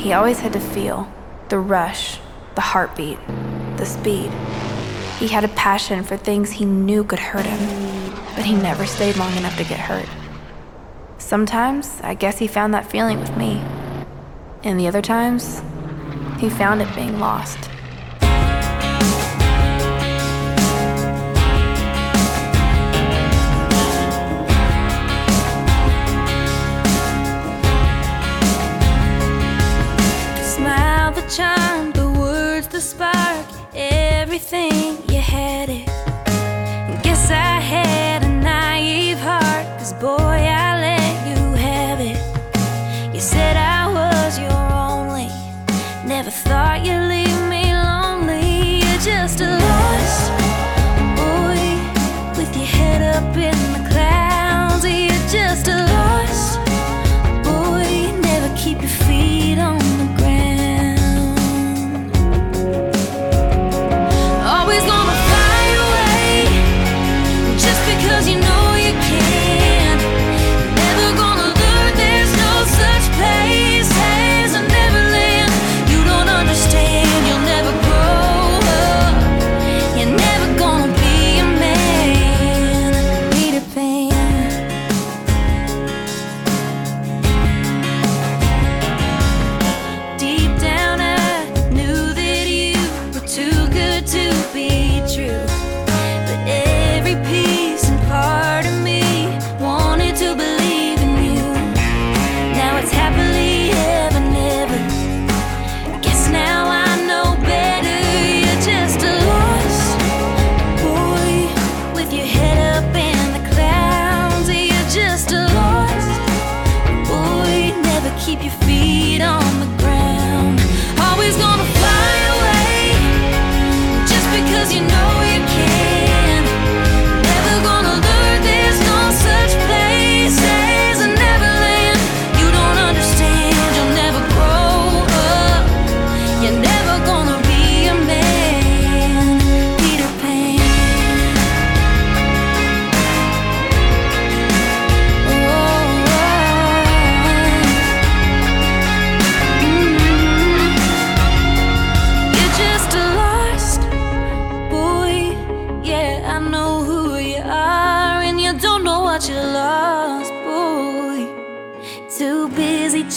He always had to feel the rush, the heartbeat, the speed. He had a passion for things he knew could hurt him, but he never stayed long enough to get hurt. Sometimes, I guess he found that feeling with me. And the other times, he found it being lost. Spark, everything you had it. Guess I had a naive heart, cause boy, I let you have it. You said I was your only, never thought you'd leave me lonely. You're just a lost boy with your head up in the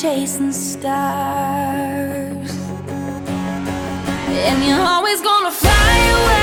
chasing stars. And you're always gonna fly away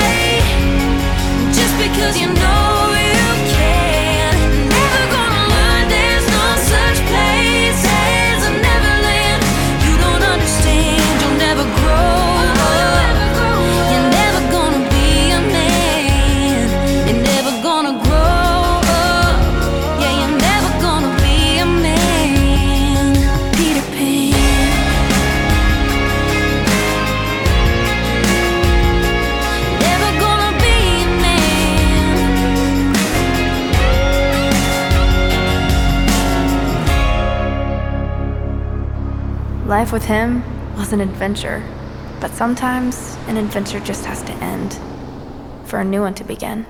Life with him was an adventure, but sometimes an adventure just has to end for a new one to begin.